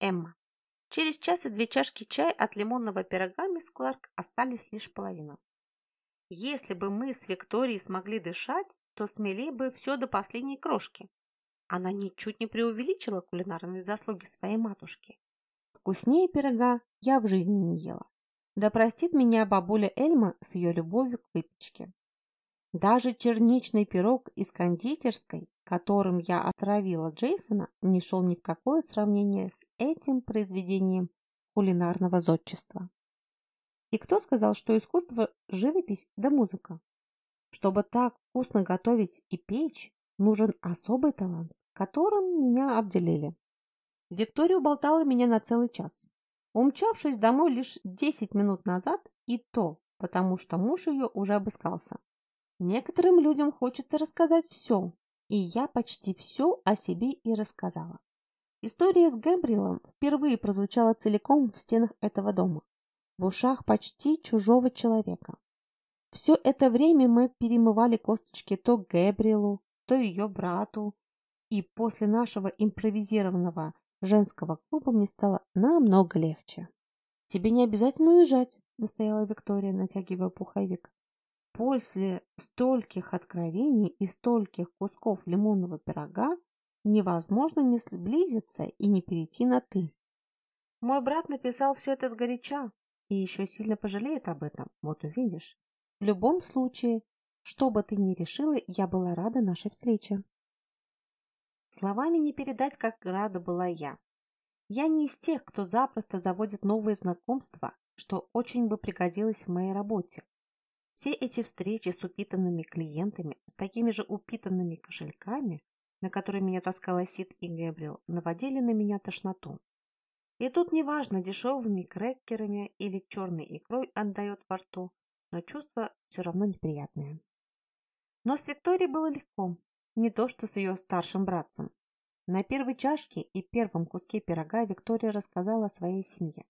Эмма. Через час и две чашки чая от лимонного пирога мисс Кларк остались лишь половину. Если бы мы с Викторией смогли дышать, то смели бы все до последней крошки. Она ничуть не преувеличила кулинарные заслуги своей матушки. Вкуснее пирога я в жизни не ела. Да простит меня бабуля Эльма с ее любовью к выпечке. Даже черничный пирог из кондитерской, которым я отравила Джейсона, не шел ни в какое сравнение с этим произведением кулинарного зодчества. И кто сказал, что искусство – живопись да музыка? Чтобы так вкусно готовить и печь, нужен особый талант, которым меня обделили. Виктория уболтала меня на целый час, умчавшись домой лишь 10 минут назад, и то, потому что муж ее уже обыскался. Некоторым людям хочется рассказать все, и я почти все о себе и рассказала. История с Гэбриэлом впервые прозвучала целиком в стенах этого дома, в ушах почти чужого человека. Все это время мы перемывали косточки то Гэбриэлу, то ее брату, и после нашего импровизированного женского клуба мне стало намного легче. «Тебе не обязательно уезжать», – настояла Виктория, натягивая пуховик. После стольких откровений и стольких кусков лимонного пирога невозможно не сблизиться и не перейти на «ты». Мой брат написал все это сгоряча и еще сильно пожалеет об этом, вот увидишь. В любом случае, что бы ты ни решила, я была рада нашей встрече. Словами не передать, как рада была я. Я не из тех, кто запросто заводит новые знакомства, что очень бы пригодилось в моей работе. Все эти встречи с упитанными клиентами, с такими же упитанными кошельками, на которые меня таскала Сид и Гэбриэл, наводили на меня тошноту. И тут неважно, дешевыми крекерами или черной икрой отдает во рту, но чувство все равно неприятное. Но с Викторией было легко, не то что с ее старшим братцем. На первой чашке и первом куске пирога Виктория рассказала о своей семье.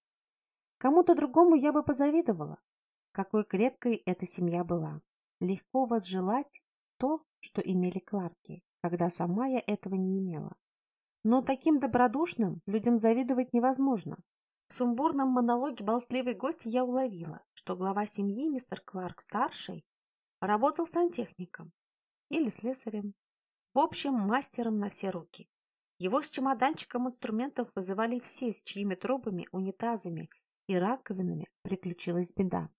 Кому-то другому я бы позавидовала, какой крепкой эта семья была. Легко возжелать то, что имели Кларки, когда сама я этого не имела. Но таким добродушным людям завидовать невозможно. В сумбурном монологе болтливой гости я уловила, что глава семьи, мистер Кларк-старший, работал сантехником или слесарем, в общем, мастером на все руки. Его с чемоданчиком инструментов вызывали все, с чьими трубами, унитазами и раковинами приключилась беда.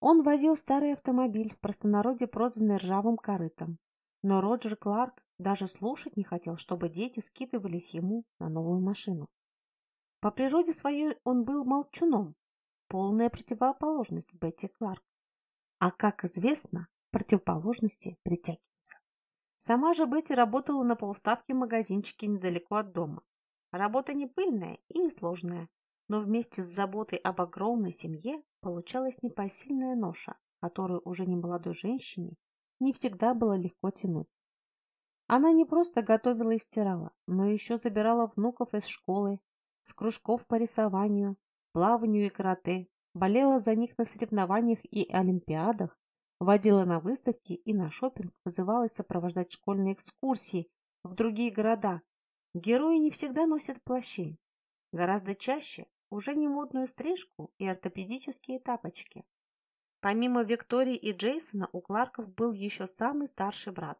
Он водил старый автомобиль, в простонародье прозванный ржавым корытом. Но Роджер Кларк даже слушать не хотел, чтобы дети скидывались ему на новую машину. По природе своей он был молчуном, полная противоположность Бетти Кларк. А, как известно, противоположности притягиваются. Сама же Бетти работала на полставке в магазинчике недалеко от дома. Работа не пыльная и не сложная, но вместе с заботой об огромной семье получалась непосильная ноша, которую уже не молодой женщине не всегда было легко тянуть. Она не просто готовила и стирала, но еще забирала внуков из школы, с кружков по рисованию, плаванию и карате, болела за них на соревнованиях и олимпиадах, водила на выставки и на шопинг, вызывалась сопровождать школьные экскурсии в другие города. Герои не всегда носят плащи. Гораздо чаще уже не модную стрижку и ортопедические тапочки. Помимо Виктории и Джейсона у Кларков был еще самый старший брат.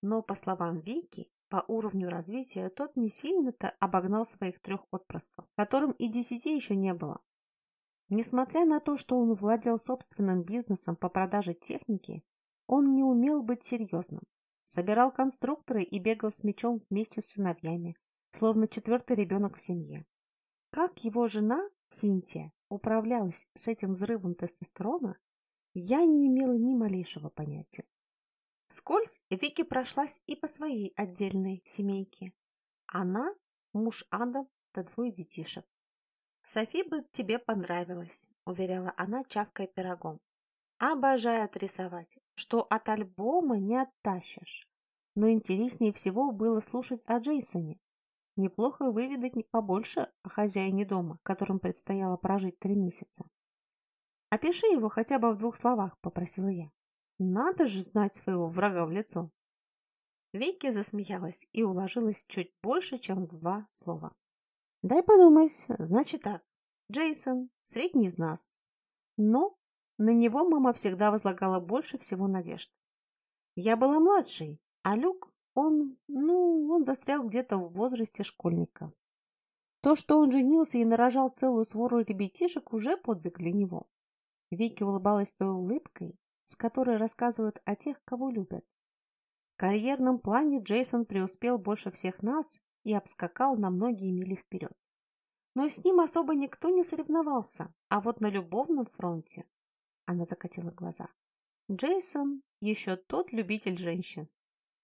Но, по словам Вики, по уровню развития тот не сильно-то обогнал своих трех отпрысков, которым и десяти еще не было. Несмотря на то, что он владел собственным бизнесом по продаже техники, он не умел быть серьезным. Собирал конструкторы и бегал с мечом вместе с сыновьями, словно четвертый ребенок в семье. Как его жена, Синтия, управлялась с этим взрывом тестостерона, я не имела ни малейшего понятия. Скользь Вики прошлась и по своей отдельной семейке. Она, муж Адам, да двое детишек. «Софи бы тебе понравилось», — уверяла она, чавкая пирогом. «Обожает рисовать, что от альбома не оттащишь». Но интереснее всего было слушать о Джейсоне, Неплохо выведать побольше о хозяине дома, которым предстояло прожить три месяца. «Опиши его хотя бы в двух словах», — попросила я. «Надо же знать своего врага в лицо». Вики засмеялась и уложилась чуть больше, чем два слова. Дай подумать. Значит так. Джейсон – средний из нас. Но на него мама всегда возлагала больше всего надежд. Я была младшей, а Люк, он, ну, он застрял где-то в возрасте школьника. То, что он женился и нарожал целую свору ребятишек, уже подвиг для него. Вики улыбалась той улыбкой, с которой рассказывают о тех, кого любят. В карьерном плане Джейсон преуспел больше всех нас и обскакал на многие мили вперед. Но с ним особо никто не соревновался, а вот на любовном фронте она закатила глаза. Джейсон еще тот любитель женщин.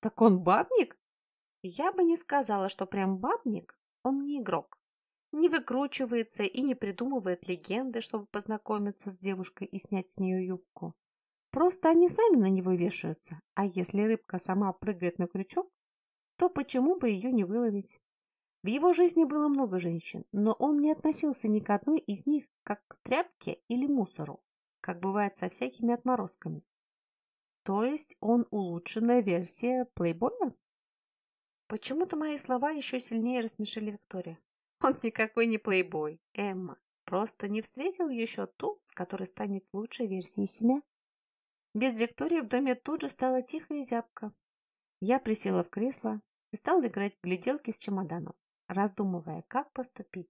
Так он бабник? Я бы не сказала, что прям бабник. Он не игрок. Не выкручивается и не придумывает легенды, чтобы познакомиться с девушкой и снять с нее юбку. Просто они сами на него вешаются, а если рыбка сама прыгает на крючок, то почему бы ее не выловить? В его жизни было много женщин, но он не относился ни к одной из них как к тряпке или мусору, как бывает со всякими отморозками. То есть он улучшенная версия плейбоя? Почему-то мои слова еще сильнее рассмешили Виктория. Он никакой не плейбой, Эмма. Просто не встретил еще ту, с которой станет лучшей версией себя. Без Виктории в доме тут же стало тихо и зябко. Я присела в кресло и стала играть в гляделки с чемоданом, раздумывая, как поступить.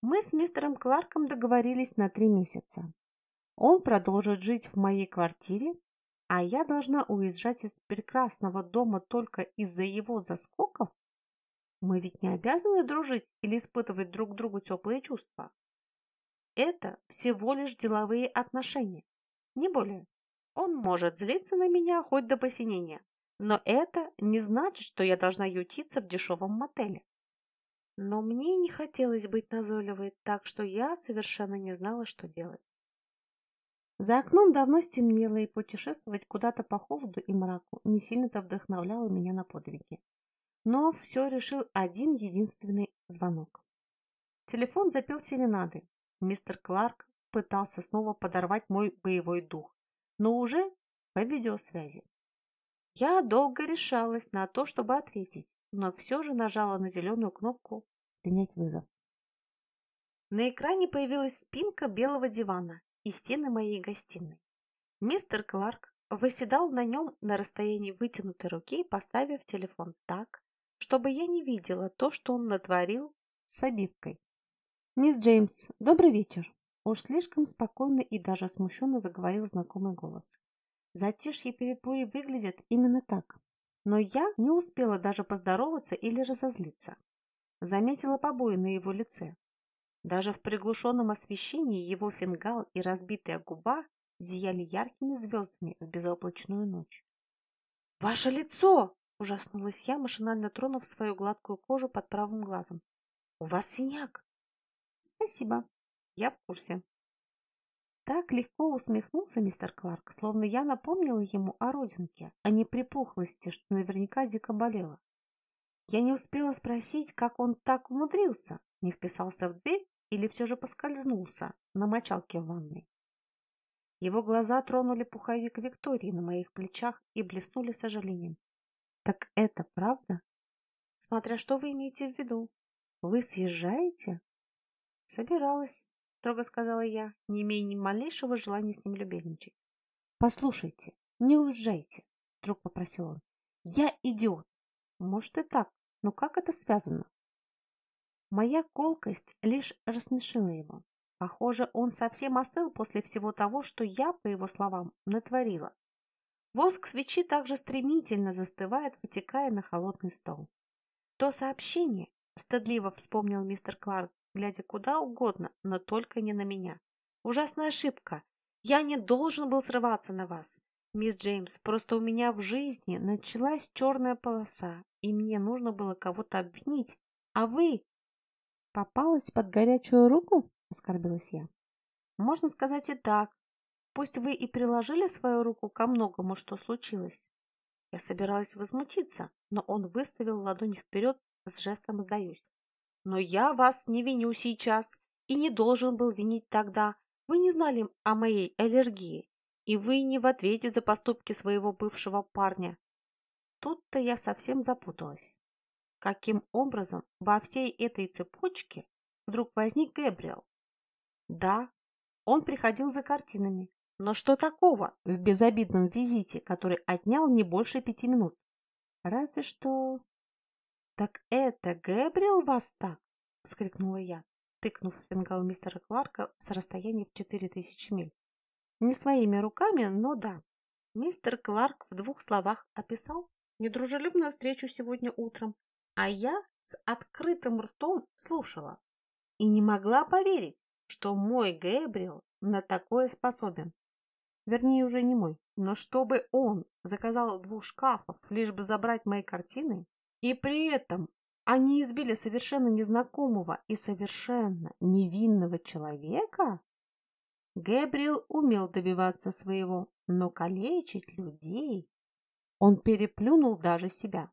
Мы с мистером Кларком договорились на три месяца. Он продолжит жить в моей квартире, а я должна уезжать из прекрасного дома только из-за его заскоков? Мы ведь не обязаны дружить или испытывать друг другу теплые чувства. Это всего лишь деловые отношения, не более. Он может злиться на меня хоть до посинения, но это не значит, что я должна ютиться в дешевом мотеле. Но мне не хотелось быть назойливой, так что я совершенно не знала, что делать. За окном давно стемнело, и путешествовать куда-то по холоду и мраку не сильно-то вдохновляло меня на подвиги. Но все решил один единственный звонок. Телефон запел серенады. Мистер Кларк пытался снова подорвать мой боевой дух, но уже по видеосвязи. Я долго решалась на то, чтобы ответить, но все же нажала на зеленую кнопку «Принять вызов». На экране появилась спинка белого дивана и стены моей гостиной. Мистер Кларк выседал на нем на расстоянии вытянутой руки, поставив телефон так, чтобы я не видела то, что он натворил с обивкой. «Мисс Джеймс, добрый вечер!» Уж слишком спокойно и даже смущенно заговорил знакомый голос. Затишье перед бурей выглядит именно так. Но я не успела даже поздороваться или разозлиться. Заметила побои на его лице. Даже в приглушенном освещении его фингал и разбитая губа зияли яркими звездами в безоблачную ночь. «Ваше лицо!» – ужаснулась я, машинально тронув свою гладкую кожу под правым глазом. «У вас синяк!» «Спасибо!» Я в курсе. Так легко усмехнулся мистер Кларк, словно я напомнила ему о родинке, а не припухлости, что наверняка дико болела. Я не успела спросить, как он так умудрился, не вписался в дверь или все же поскользнулся на мочалке в ванной. Его глаза тронули пуховик Виктории на моих плечах и блеснули сожалением. Так это правда? Смотря что вы имеете в виду. Вы съезжаете? Собиралась строго сказала я, не имея ни малейшего желания с ним любезничать. «Послушайте, не уезжайте», — вдруг попросил он. «Я идиот. Может и так, но как это связано?» Моя колкость лишь рассмешила его. Похоже, он совсем остыл после всего того, что я, по его словам, натворила. Воск свечи также стремительно застывает, вытекая на холодный стол. То сообщение, стыдливо вспомнил мистер Кларк, глядя куда угодно, но только не на меня. Ужасная ошибка. Я не должен был срываться на вас. Мисс Джеймс, просто у меня в жизни началась черная полоса, и мне нужно было кого-то обвинить. А вы... Попалась под горячую руку? Оскорбилась я. Можно сказать и так. Пусть вы и приложили свою руку ко многому, что случилось. Я собиралась возмутиться, но он выставил ладонь вперед с жестом «сдаюсь». Но я вас не виню сейчас и не должен был винить тогда. Вы не знали о моей аллергии, и вы не в ответе за поступки своего бывшего парня. Тут-то я совсем запуталась. Каким образом во всей этой цепочке вдруг возник Гэбриэл. Да, он приходил за картинами, но что такого в безобидном визите, который отнял не больше пяти минут? Разве что... «Так это Гэбриэл вас так?» – вскрикнула я, тыкнув в фингал мистера Кларка с расстояния в четыре тысячи миль. Не своими руками, но да. Мистер Кларк в двух словах описал недружелюбную встречу сегодня утром, а я с открытым ртом слушала и не могла поверить, что мой Гэбриэл на такое способен. Вернее, уже не мой. Но чтобы он заказал двух шкафов, лишь бы забрать мои картины, и при этом они избили совершенно незнакомого и совершенно невинного человека? Гэбриэл умел добиваться своего, но калечить людей он переплюнул даже себя.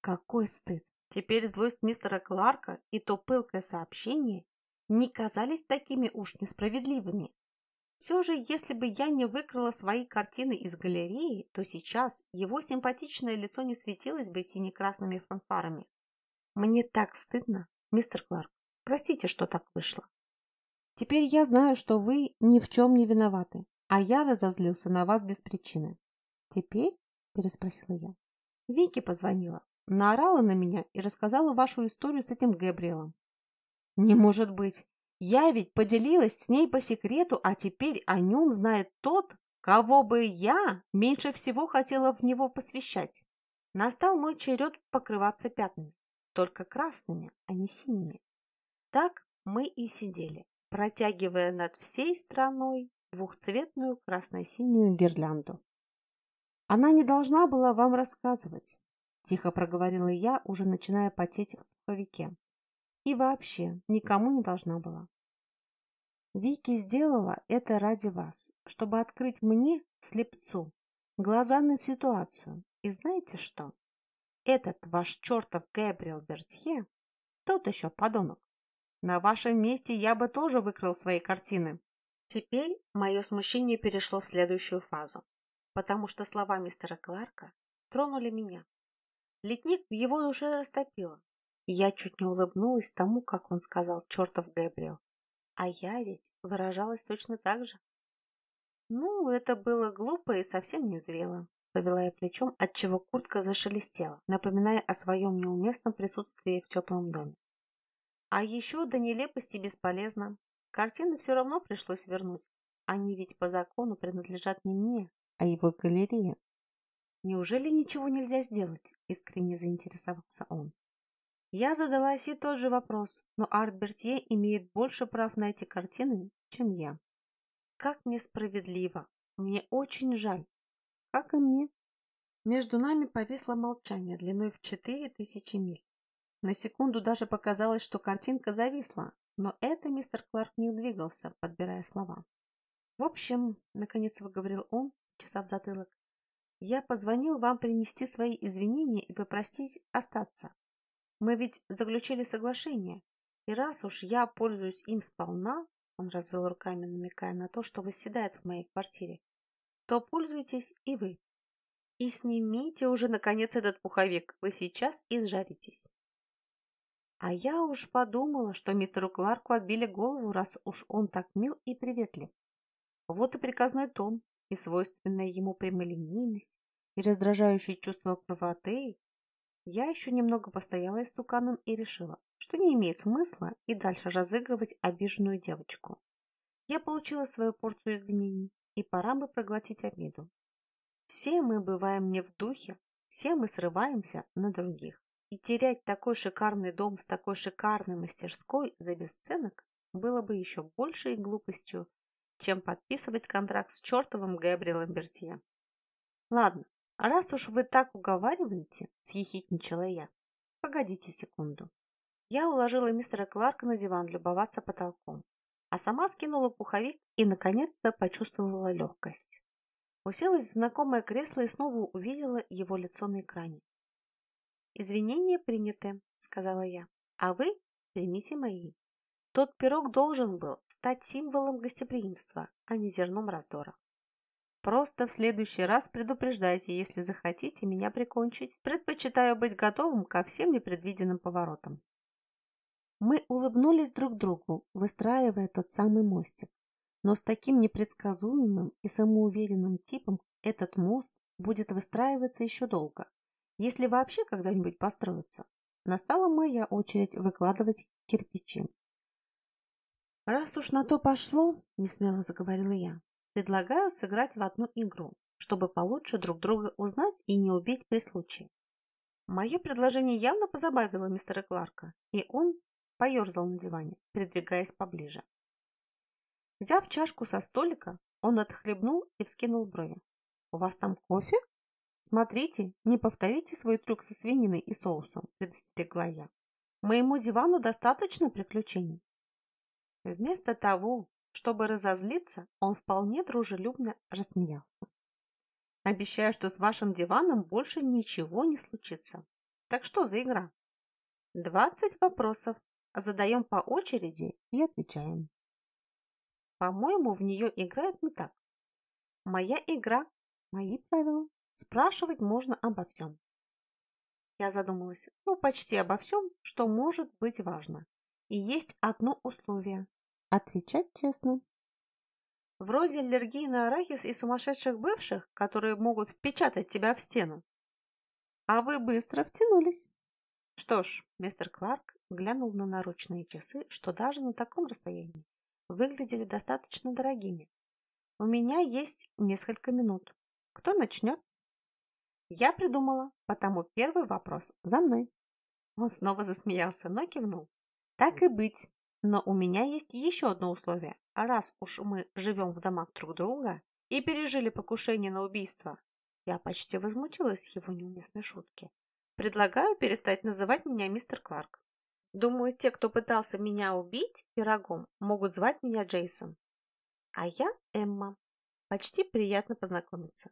Какой стыд! Теперь злость мистера Кларка и то пылкое сообщение не казались такими уж несправедливыми. Все же, если бы я не выкрала свои картины из галереи, то сейчас его симпатичное лицо не светилось бы сине-красными фанфарами. Мне так стыдно, мистер Кларк. Простите, что так вышло. Теперь я знаю, что вы ни в чем не виноваты, а я разозлился на вас без причины. Теперь? Переспросила я. Вики позвонила, наорала на меня и рассказала вашу историю с этим Габриэлом. Не может быть! Я ведь поделилась с ней по секрету, а теперь о нем знает тот, кого бы я меньше всего хотела в него посвящать. Настал мой черед покрываться пятнами, только красными, а не синими. Так мы и сидели, протягивая над всей страной двухцветную красно-синюю гирлянду. Она не должна была вам рассказывать, тихо проговорила я, уже начиная потеть в пуховике. И вообще никому не должна была. Вики сделала это ради вас, чтобы открыть мне, слепцу, глаза на ситуацию. И знаете что? Этот ваш чертов Гэбриэл Бертье, тот еще подонок. На вашем месте я бы тоже выкрал свои картины. Теперь мое смущение перешло в следующую фазу, потому что слова мистера Кларка тронули меня. Ледник в его душе растопило, я чуть не улыбнулась тому, как он сказал «чертов Гэбриэл». А я ведь выражалась точно так же. Ну, это было глупо и совсем незрело. Повела я плечом, отчего куртка зашелестела, напоминая о своем неуместном присутствии в теплом доме. А еще до нелепости бесполезно. Картины все равно пришлось вернуть. Они ведь по закону принадлежат не мне, а его галерее. Неужели ничего нельзя сделать? Искренне заинтересовался он. Я задалась и тот же вопрос, но Арт Бертье имеет больше прав на эти картины, чем я. Как несправедливо. Мне очень жаль. Как и мне. Между нами повисло молчание длиной в четыре тысячи миль. На секунду даже показалось, что картинка зависла, но это мистер Кларк не двигался, подбирая слова. В общем, наконец выговорил он, чесав затылок, я позвонил вам принести свои извинения и попросить остаться. Мы ведь заключили соглашение, и раз уж я пользуюсь им сполна, он развел руками, намекая на то, что восседает в моей квартире, то пользуйтесь и вы. И снимите уже, наконец, этот пуховик. Вы сейчас изжаритесь. А я уж подумала, что мистеру Кларку отбили голову, раз уж он так мил и приветлив. Вот и приказной тон, и свойственная ему прямолинейность, и раздражающее чувство правоты, я еще немного постояла истуканом и решила, что не имеет смысла и дальше разыгрывать обиженную девочку. Я получила свою порцию извинений, и пора бы проглотить обиду. Все мы бываем не в духе, все мы срываемся на других. И терять такой шикарный дом с такой шикарной мастерской за бесценок было бы еще большей глупостью, чем подписывать контракт с чертовым Габриэлем Бертье. Ладно, раз уж вы так уговариваете, съехидничала я. Погодите секунду. Я уложила мистера Кларка на диван любоваться потолком, а сама скинула пуховик и, наконец-то, почувствовала легкость. Уселась в знакомое кресло и снова увидела его лицо на экране. «Извинения приняты», — сказала я, — «а вы примите мои. Тот пирог должен был стать символом гостеприимства, а не зерном раздора. Просто в следующий раз предупреждайте, если захотите меня прикончить. Предпочитаю быть готовым ко всем непредвиденным поворотам. Мы улыбнулись друг другу, выстраивая тот самый мостик. Но с таким непредсказуемым и самоуверенным типом этот мост будет выстраиваться еще долго, если вообще когда-нибудь построится. Настала моя очередь выкладывать кирпичи. «Раз уж на то пошло, — несмело заговорила я, — предлагаю сыграть в одну игру, чтобы получше друг друга узнать и не убить при случае». Мое предложение явно позабавило мистера Кларка, и он поерзал на диване, передвигаясь поближе. Взяв чашку со столика, он отхлебнул и вскинул брови. «У вас там кофе?» «Смотрите, не повторите свой трюк со свининой и соусом», – предостерегла я. «Моему дивану достаточно приключений». Вместо того, чтобы разозлиться, он вполне дружелюбно рассмеялся. «Обещаю, что с вашим диваном больше ничего не случится. Так что за игра?» «Двадцать вопросов. Задаем по очереди и отвечаем». По-моему, в нее играют не так. Моя игра, мои правила. Спрашивать можно обо всем. Я задумалась, ну, почти обо всем, что может быть важно. И есть одно условие – отвечать честно. Вроде аллергии на арахис и сумасшедших бывших, которые могут впечатать тебя в стену. А вы быстро втянулись. Что ж, мистер Кларк глянул на наручные часы, что даже на таком расстоянии выглядели достаточно дорогими. У меня есть несколько минут. Кто начнет? Я придумала, потому первый вопрос за мной. Он снова засмеялся, но кивнул. Так и быть. Но у меня есть еще одно условие. Раз уж мы живем в домах друг друга и пережили покушение на убийство, я почти возмутилась его неуместной шутки. Предлагаю перестать называть меня мистер Кларк. Думаю, те, кто пытался меня убить пирогом, могут звать меня Джейсон. А я Эмма. Почти приятно познакомиться.